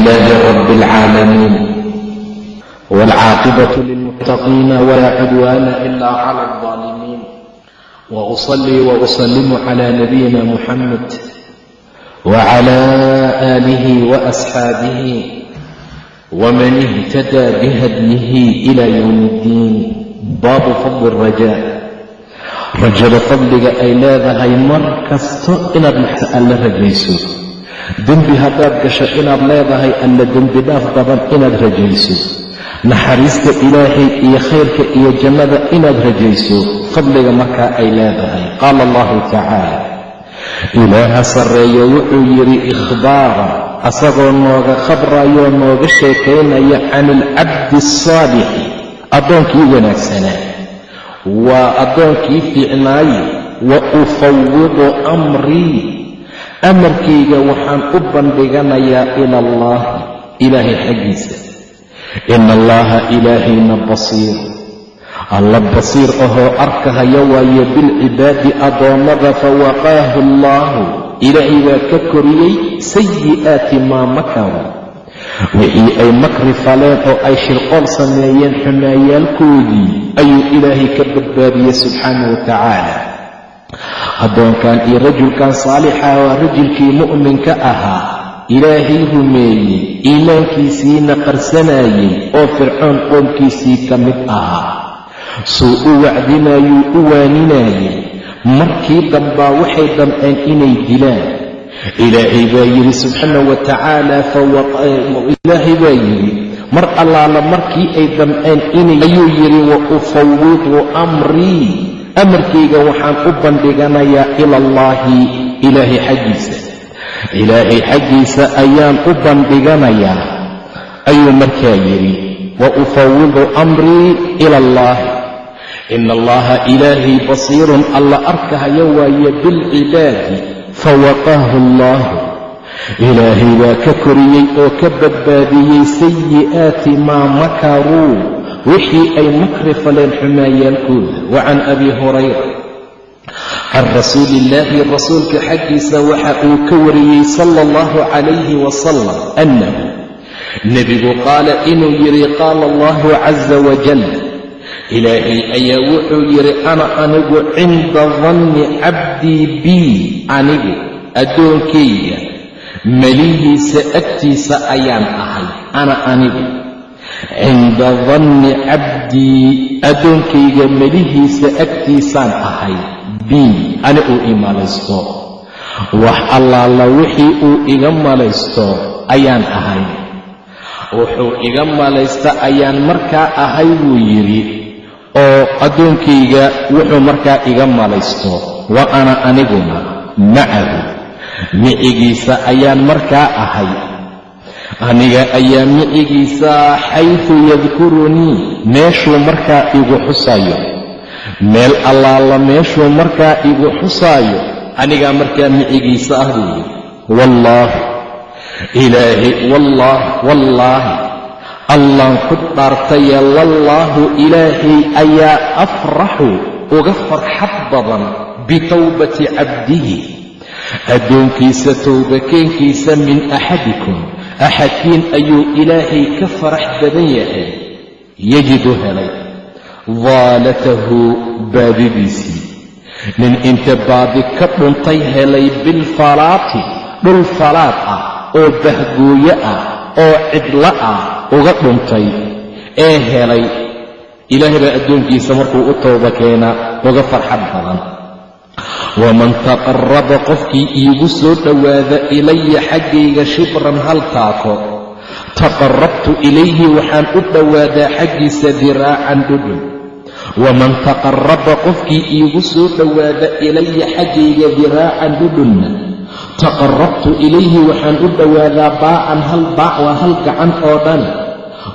لله رب العالمين والعاقبة للمتقين ولا عدوان إلا على الظالمين وأصلي وأسلم على نبينا محمد وعلى آله وأصحابه ومن اهتدى بهديه إلى يوم الدين باب فضل الرجاء rajada fadliga ay leedahay mar kasto inaad maxta alla rajayso dembi haddaad gasho inaad leedahay alla dembi dhaaf badan inaad rajayso. Naxariista ilaahay iyo khayrka iyo jannada inaad rajayso fadliga markaa ay leedahay. Qaala allahu tacaala. Ilaaha sarreeyo wuxuu yidhi ikhbaara asagoo nooga khabrayoo nooga sheekaynaya can ilcabdi asaalixi addoonkii wanaagsanaa. Waa addoonkii fiicnaaye. Wa ufawidu amrii amarkayga waxaan u bandhiganayaa ila allaahi ilaahay xaggiisa. Ina allaha ilaahayna basiir. Alla basiir ahoo arkahaya waaye bilcibaadi addoommada fawaqaahu allaahu ilaahay baa ka koriyey sayi'aati maa makaru wixii ay makri faleen oo ay shirqool sameeyeen xumaayaalkoodii ayuu ilaahay ka badbaadiyey subxaana wa tacaala addoonkan iyo rajulkan saalixa waa rajulkii mu'minka ahaa. Ilaahay rumeeyey iimaankiisiina qarsanayey oo fircoon qoomkiisii ka mid ahaa. Suu u wacdinayuu u waaninayey markii dambaa waxay damceen inay dilaan. Ilaahay baa yidhi subxaana wa tacaala ilaahay baa yidhi mar allaala markii ay damceen inay ayuu yidhi wa ufawidu amrii amarkayga waxaan u bandhiganayaa ila allaahi ilaahay xaggiisa. Ilaahay xaggiisa ayaan u bandhiganayaa. Ayuu markaa yidhi wa ufawidu amrii ila allaahi ina allaha ilaahay basiirun alla arkahaya waaye bilcibaadi fawaqaahu allaahu. Ilaahay baa ka koriyey oo ka badbaadiyey sayi'aati maa makaruu wixii ay makri faleen xumaayaalkooda wa can abi hurayra can rasuuli illaahi rasuulka xaggiisa waxa uu ka wariyey sala allahu calayhi wasalam annahu nebigu qaala inuu yidhi qaala allahu casa wajal ilaahay ayaa wuxuu yidhi ana anigu cinda danni cabdii bii anigu addoonkayga melihiisa agtiisa ayaan ahay. Ana anigu cinda danni cabdii addoonkayga melihiisa agtiisaan ahay. Bii ani uu i malaysto. Wax allaala wixii uu iga malaysto ayaan ahay. Wuxuu iga malaysta ayaan markaa ahay buu yidhi. Oo addoonkayga wuxuu markaa iga malaysto. Wa ana aniguna macahu. Micigiisa ayaan markaa ahay aniga ayaa micigiisa xayfu yadkurunii meeshuu markaa igu xusaayo. Meel allaala meeshuu markaa igu xusaayo. Anigaa markaa micigiisa ah buu yidhi. Wallaahi ilaahay wallaah wallaahi. Allaan ku dhaartaye lallaahu ilaahay ayaa afraxu uga farxad badan bitowbati cabdihi. Addoonkiisa towbakeenkiisa min axadikum axadkiin ayuu ilaahay ka farax badan yahay yajidu helay daalatahu baadidiisii nin inta baadi ka dhuntay helay bilfalaati dhul falaad ah oo bahgooyo ah oo cidlo ah uga dhuntay ee helay ilaahay baa addoonkiisa markuu u tooba keenaa uga farxad badan waman taqaraba qofkii iigu soo dhowaada ilaya xaggayga shibran hal taako taqarabtu ilayhi waxaan u dhowaadaa xaggiisa diraacan dhudhun waman taqaraba qofkii iigu soo dhowaada ilaya xaggayga diraacan dhudhunna taqarabtu ilayhi waxaan u dhowaadaa baa'an hal baac waa hal gacan oo dhan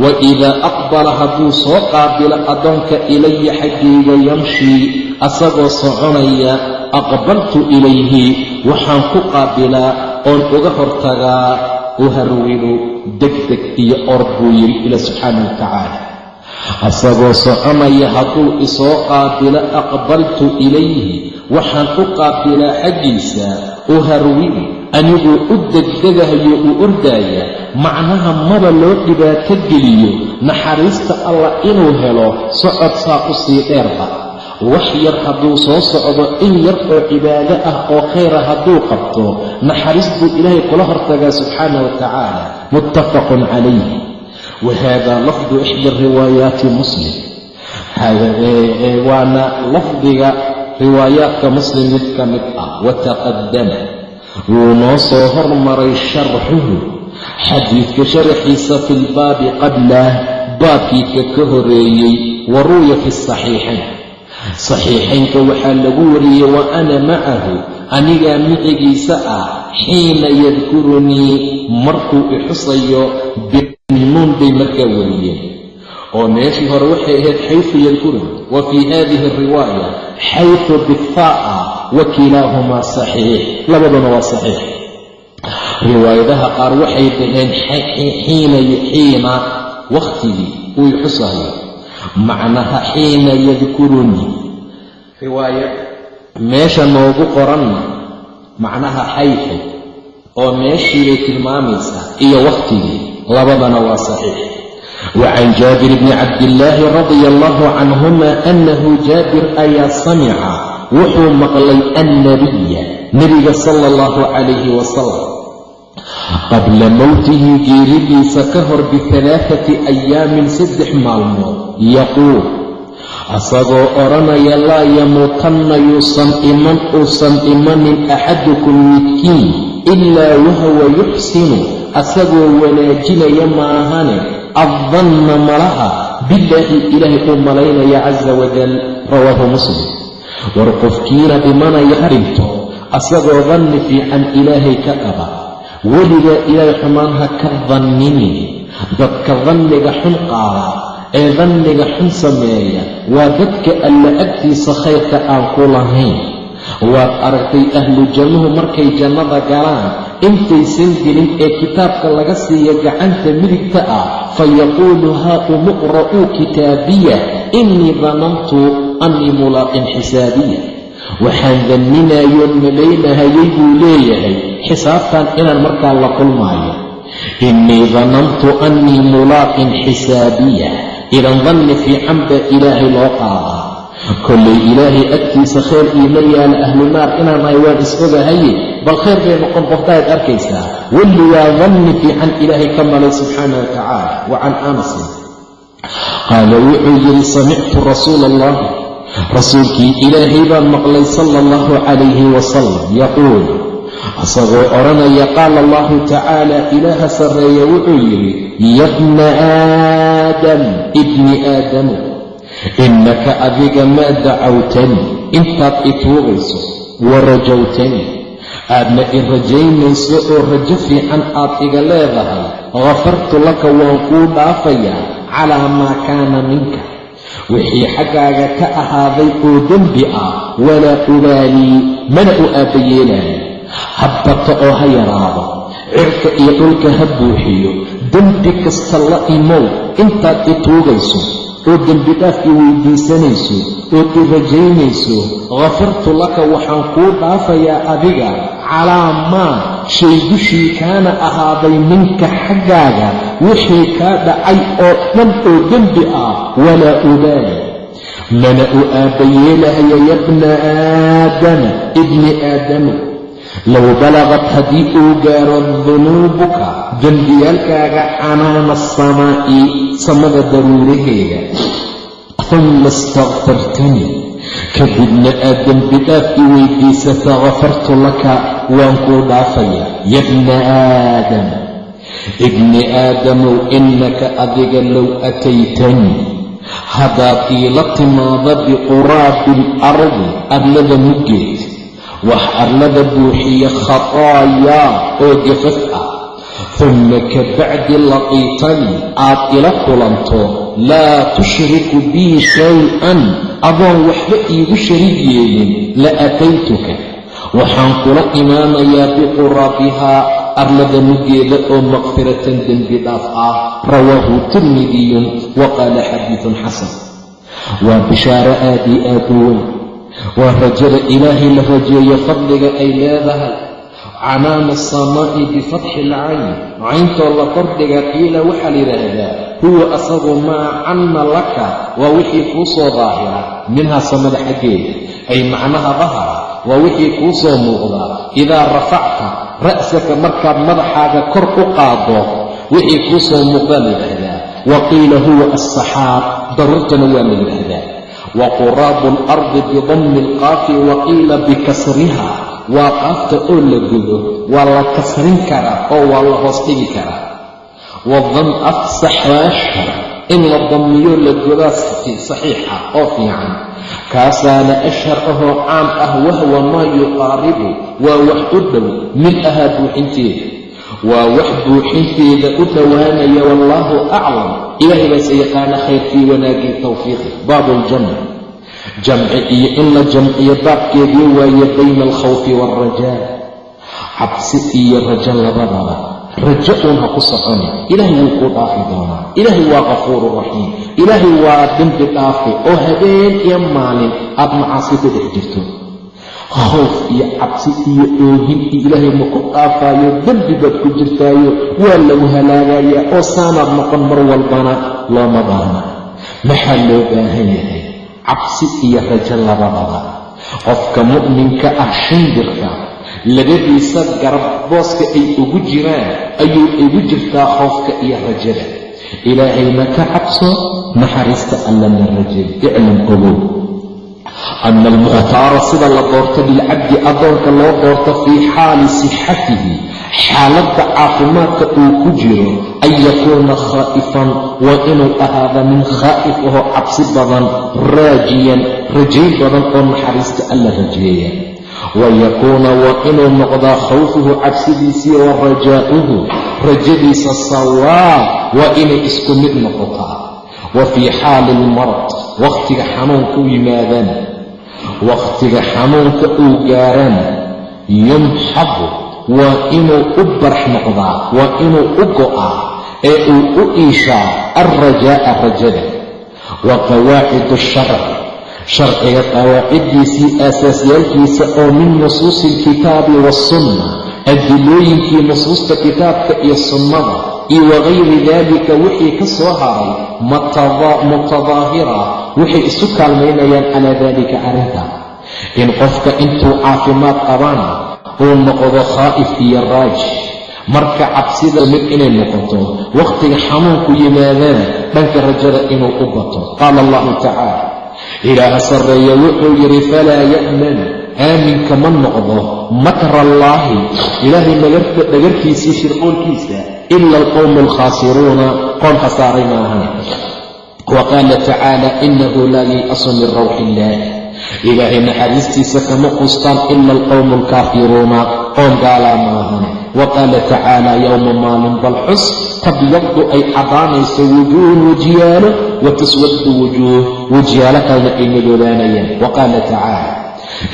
wa idaa aqbala hadduu soo qaabilo addoonka ilaya xaggayga yamshii asagoo soconaya aqbaltu ilayhi waxaan ku qaabilaa oon uga hortagaa uharwilu degdeg iyo or buu yidhi ila subxaana wa tacaala. Asagoo soconaya hadduu isoo qaabilo aqbaltu ilayhi waxaan u qaabilaa xaggiisa uharwilu aniguu u degdegahayo uu ordaaya macnaha maba loo dhibaato geliyo naxariista allah inuu helo socod saa u sii dheerba wax yar hadduu soo socdo in yar oo cibaado ah oo khayra hadduu qabto naxariis buu ilaahay kula hortagaa subxaana wa tacaala. Muttafaqun calayh wa hada lafdu ixda riwaayaati muslim. Waana lafdiga riwaayaadka muslim mid ka mid ah. Wataqadama wuu noo soo hormaray sharxuhu. Xadiidka sharaxiisa fi lbaabi qablah baabkiika ka horeeyey wa ru'ya fi saxiixayn saxiixaynka waxaa lagu wariyey wa ana macahu anigaa micigiisa ah xiina yadkurunii markuu ixusayo binuun bay markaa wariyeen. Oo meeshii hore waxay ahayd xaysu yadkuruni wa fii hadihi alriwaaya xaysu bifaa'a wa kilaahumaa saxiix. Labaduna waa saxiix. Riwaayadaha qaar waxay dhaheen xiina xiina wakhtigii uu ixusayo macnaha xiina yadkurunii riwaayad meesha noogu qoranna macnaha xayfu oo meeshiibay tilmaamaysaa iyo wakhtigii labadana waa saxiix. Wa can jaabir bni cabdillaahi radia allahu canhuma annahu jaabir ayaa samica wuxuu maqlay annabiya nebiga sala allahu calayhi wasalam qabla mowtihi geeridiisa ka hor bihalaathati ayaamin saddex maalmood yaquul asagoo odhanaya laa yamuutanna yuusan iman uusan imanin axadukum midkiin ilaa wahuwa yuxsinu asagoo wanaajinaya maahane addanna malaha billaahi ilaahay uu malaynaya casa wajal rawaahu muslim. War qofkiina dhimanaya arrinto asagoo danni fiican ilaahay ka qaba weligaa ilaahay xumaan ha ka danninin dadka danniga xun qaada ee danniga xun sameeya waa dadka alla agtiisa khayrka aan ku lahayn. Waad aragtay ahlu jannuhu markay jannada galaan intaysan gelin ee kitaabka laga siiya gacanta midigta ah fa yaquulu haa umuqra'uu kitaabiya innii danantu annii mulaaqin xisaabiya waxaan danninaayoon malaynahayay buu leeyahay xisaabtan inaan markaa la kulmaayo innii danantu annii mulaaqin xisaabiya idan danni fiican ilaahay loo qaadaa kollay ilaahay agtiisa khayr iima yaalla ahlu naar inaan ahay waan is ogahaye bal khayr bay noqon qoftaad arkaysaa walli waa danni fiican ilaahay ka malay subxaana wa tacaala wa can anasin qaala wuxuu yidhi samictu rasuula allahi rasuulkii ilaahay baan maqlay sala allahu calayhi wasalam yaquul asagoo odhanaya qaala allahu tacaala ilaaha sarreeya wuxuu yidhi yabna aadam ibni aadamu innaka adiga maa dacawtanii intaad i tuugayso wa rajawtanii aadna i rajaynayso oo rajo fiican aad iga leedahay ghafartu laka waan kuu dhaafayaa calaa maa kaana minka wixii xaggaaga ka ahaaday oo dembi ah walaa ubaalii mana u aabbayeelaayo habbata oo ha yaraado. Cirka iyo dhulka ha buuxiyo. Dembi kasta la imow intaad i tuugayso oo dembi dhaaf i weydiisanayso ood i rajaynayso ghafartu laka waxaan kuu dhaafayaa adiga calaa maa shay dushii kaana ahaaday minka xaggaaga wixii kaa dhacay oo dhan oo dembi ah walaa ubaali mana u aabbayeelahaya yabna aadama ibni aadama. Low balaqad haddii uu gaaro dunuubuka dembiyaalkaaga canaana asamaa'i samada daruuraheeda humma istakfartanii kadibna aad dembi dhaaf i weydiisata ghafartu laka waan kuu dhaafayaa yabna aadam ibni aadamow innaka adiga low ataytanii haddaad iila timaada biquraabi alardi arlada muggeed wax arlada buuxiya khataayaa oo gafaf ah. Humma ka bacdi laqiitanii aad ila kulanto laa tushriku bii shay-an adoon waxba iigu shariig yeelin la ataytuka waxaan kula imaanayaa biquraabihaa arlada muggeeda oo maqfiratan dembi dhaaf ah. Rawaahu tirmidiyun wa qaala xadiidun xasan. Waa bishaaro aad io aad u weyn. Waa rajada ilaahay la rajeeyo fadliga ay leedahay. Canaana asamaa'i bifatxi ilcayn cayntoo la kordhiga qiila waxaa la yidhaahdaa huwa asagu maa canna laka waa wixii kuu soo daahira. Minhaa samada xaggeeda. Ay macnaha dahara waa wixii kuu soo muuqdaa idaa rafacta ra'saka markaad madaxaaga kor u qaado wixii kuu soo muuqdaa la yidhaahdaa wa qiila huwa alsaxaab daruurtana waa la yidhaahdaa. Wa quraabu alardi bidammi alqaafi wa qiila bikasriha waa qaafta oo la gudo waa la kasrin karaa oo waa la hoos dhigi karaa. Wadam afsaxaasha in la dammiyo la godaa saxiixa oo fiican kaasaana ashhar ahoo caan ah wahwa maa yuqaaribu waa wax u dhow mid ahaa buuxinteeda waa wax buuxinteeda u dhowaanaya wallaahu aclam ilaahay baase yaqaana khayrkii wanaagii tawfiiqi baabu aljanna jamci iyo in la jamciyo baabkeedii waaye bayna alkhawfi waalrajaa cabsi iyo rajo labadaba rajo uun ha ku soconi. Ilaahay wuu kuu dhaafi doonaa. Ilaahay waa qafuuru raxiim. Ilaahay waa dembi dhaafi oo habeen iyo maalin aad macaasi ku dhex jirto. Khawf iyo cabsi iyo oohin iyo ilaahay ma ku dhaafaayo dembi baad ku jirtaayo waa lagu halaagayaa oo saanaad noqon mar walbana looma baahna maxaa loo baahan yahay? Cabsi iyo rajo labadaba. Qofka mu'minka ah shindirka labadiisa garab booska ay ugu jiraan ayuu igu jirtaa khoofka iyo rajada. Ilaahayna ka cabso naxariista allana rajay iclam ogow ana almukhtaara sida la doorto lilcabdi addoonka loo doorto fii xaali sixatihi xaaladda caafimaadka uu ku jiro an yakuuna khaa'ifan waa inuu ahaada min khaa'if ahoo cabsi badan raajiyan rajayn badan oo naxariista alla rajeeya wayakuuna waa inuu noqdaa khawfuhu cabsidiisii wa rajaa'uhu rajadiisa sawaa waa inay isku mid noqotaa wa fii xaali almarad wakhtiga xanuunka u yimaadana wakhtiga xanuunka uu gaarana yumxabu waa inuu u barax noqdaa waa inuu u go'aa ee uu u iishaa alrajaa'a rajada wa qawaacidu sharci sharciga qawaaciddiisii aasaasiyaalkiisa oo min nusuusi alkitaabi waasunna adilooyinkii nusuusta kitaabka iyo sunnada iyo wagayri daalika wixii ka soo haray mutadaahira waxay isu kaalmaynayaan calaa daalika arrinta. In qofka intuu caafimaad qabana uu noqdo khaa'if iyo raaji marka cabsida mid inay noqoto wakhtiga xanuunku yimaadana dhanka rajada inuu u bato. Qaala allahu tacaala ilaaha sarreeya wuxuu yidhi falaa ya'man. Aaminka ma noqdo makra allaahi ilaahay dhagarkiisii shirqoolkiisa ila alqowmu alkhaasiruuna qoom khasaaray maahan wa qaala tacaala inahu laa yay'asu min rawxi illaah ilaahay naxariistiisa kama qustaan ila alqowmu alkaafiruuna qoom gaalaa maahan wa qaala tacaala yowma maalin bal xus tabyaddu ay caddaanayso wujuuhun wejiyaalo wa taswaddu wujuuh wejiyaalo kalena ay madoobaanayaan wa qaala tacaala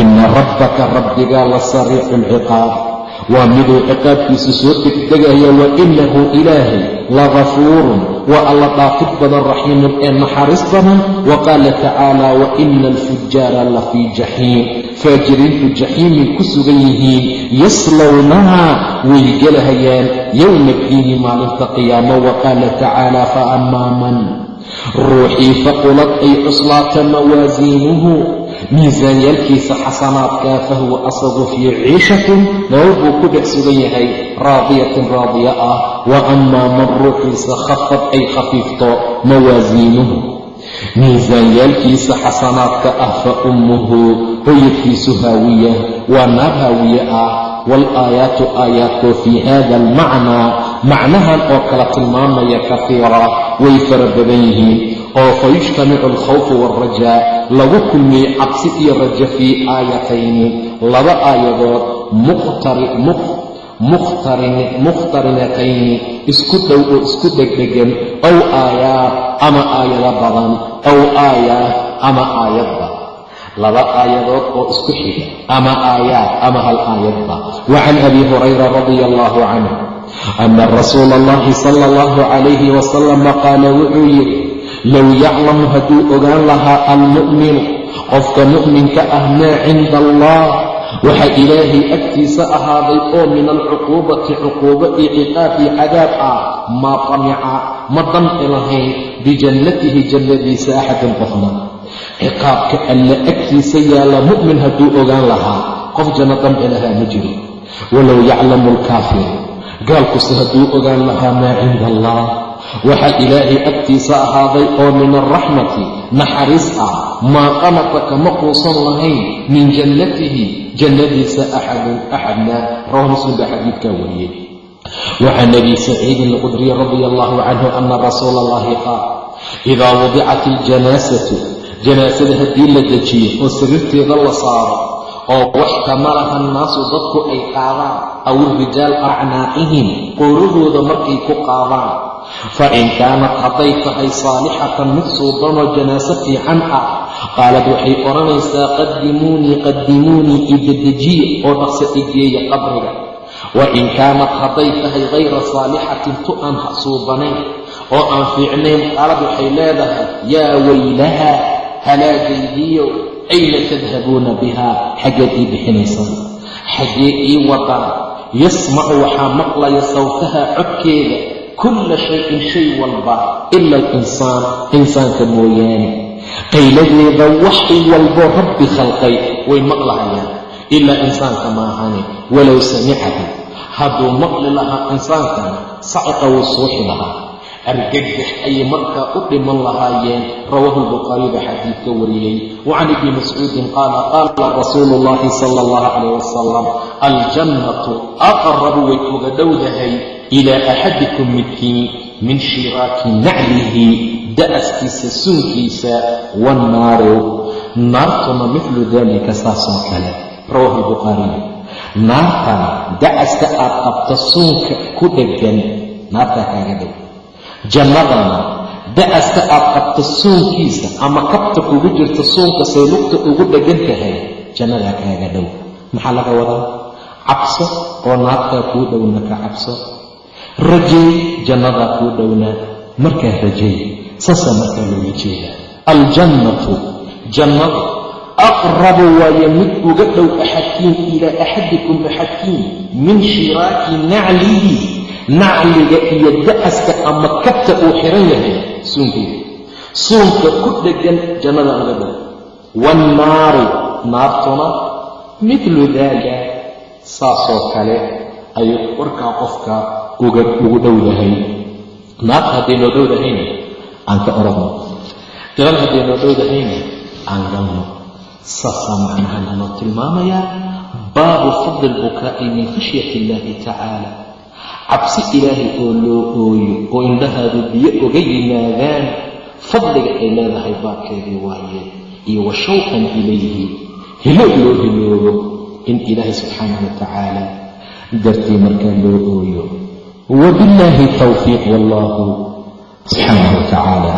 ina rabbaka rabbigaa la sariicu alciqaab waa miduu ciqaabkiisa soo degdegaya wa inahu ilaahay la gafuurun waa alla dhaafid badan raxiimun ee naxariis badan wa qaala tacaala wa ina alfujaara la fii jaxiim faajiriintu jaxiimay ku sugan yihiin yaslownaha way gelahayaan yowma diini maalinta qiyaamo wa qaala tacaala fa ruuxii faqulad ay cuslaata mawaasiinuhu miisaanyaalkiisa xasanaadkaa fahuwa asagu fii ciishatin nolol buu ku dhex sugan yahay raadiyatin raadiya ah. Wa amaa man ruuxiisa khafad ay khafiifto mawaasiinuhu miisaanyaalkiisa xasanaadka ah fa ummuhu hoyadkiisu haawiya waa naar haawiye ah. Waalaayaatu aayaatoo fii hada almacnaa macnahan oo kala tilmaamaya kafiira way fara badan yihiin oo fa yujtamicu alkhawfu waalrajaa lagu kulmiyey cabsi iyo rajo fii aayatayni laba aayadood mukhtarinatayni isku dhow oo isku dhegdhegan ow aayaad ama aayado badan ow aayaad ama aayadba laba aayadood oo isku xiga ama aayaad ama hal aayadba wa can abi hurayra radia allahu canhu ana rasuula allahi sala allahu calayhi wasalama qaala wuxuu yidhi low yaclamu hadduu ogaan lahaa almu'minu qofka mu'minka ah maa cinda allah waxa ilaahay agtiisa ahaaday oo min alcuquubati cuquubo iyo ciqaab iyo cadaab ah maa qamica ma damci lahayn bijannatihi jannadiisa axadun qofna ciqaabka alla agtiisa yaalla mu'min hadduu ogaan lahaa qof janno damci lahaa ma jiro walow yaclamu alkaafiru gaalkuse hadduu ogaan lahaa maa cinda allah waxaa ilaahay agtiisa ahaaday oo min alraxmati naxariis ah maa qanata kama quusan lahayn min jannatihi jannadiisa axadun axadna rawahu muslim baa xadiidkaa wariyey. Wacan abi saciidin alqudriy radia allahu canhu ana rasuula allahi qaal idaa wadicat iljanaasatu janaasada haddii la dejiyo oo sariirteeda la saaro oo waxtamalaha annaasu dadku ay qaadaan. Aw rijaal acnaaqihim qoorahooda markay ku qaadaan. Fa in kaanat hadday tahay saalixatan mid suubanoo janaaso fiican ah qaalad waxay odhanaysaa qadimuunii qadimuunii idedejiya oo dhaqsa igeeya qabriga. Wa in kaanat hadday tahay hayra saalixatin tu aan suubanayn oo aan fiicnayn qaalad waxay leedahay yaa weylaha halaagaydiyo ayna tadhabuuna bihaa xaggeed ii bixinaysaan xaggee ii wadaan yasmacu waxaa maqlaya sawtaha codkeeda kulla shayin shay walba ila alinsaan insaanka mooyaane. Qayladeeda wax walboo rabbi khalqay way maqlahayaan ilaa insaanka maahane walow samicahu. Hadduu maqli lahaa insaankana saciqa wuu suuxi lahaa argagax ayay markaa u dhiman lahaayeen rawaahu lbukhaariy baa xadiidka wariyey. Wa can ibni mascuudin qaala qaala rasuulu llahi sala allahu calayh wasalam aljannatu aqrabu way uga dhowdahay ilaa axadikum midkiin min shiraaki naclihi da'askiisa suunkiisa wannaaru naartuna midlu dalika saasoo kale rawaahu lbukhaariy naartan dacaska aad qabta suunka ku dheggan naartaa kaaga dhow jannadana da'aska aad qabta suunkiisa ama kabta kugu jirta suunka say lugta ugu dheggan tahay jannadaa kaaga dhow. Maxaa laga wadaa? Cabso oo naartaa kuu dhowna ka cabso. Rajeey jannadaa kuu dhowna markaa rajeey saasaa markaa looga jeedaa. Aljannatu jannadu aqrabu waayo mid uga dhow axadkiin ilaa axadikum axadkiin min shiraaki naclihi nacliga iyo da'aska ama kabta uu xiran yahay suunkeeda suunka ku dheggan jannada uga dhow waannaaru naartuna midlu daaka saasoo kale ayuu warkaa qofka ugu dhow yahay. Naarta hadday noo dhowdahayna aan ka oradno jannada hadday noo dhowdahayna aan galno saasaa macnahan anoo tilmaamayaa. Baabu fadli lbukaa'i min khashyati illaahi tacaala cabsi ilaahay oo loo ooyo oo indhahaadu biyo uga yimaadaan fadliga ay leedahay baabkeedii waaye. Iyo wa shawqan ilayhi hilo loo hiloobo in ilaahay subxaanahu wa tacaala dartii markaa loo ooyo. Wabillaahi tawfiiq wallahu subxaanahu wa tacaala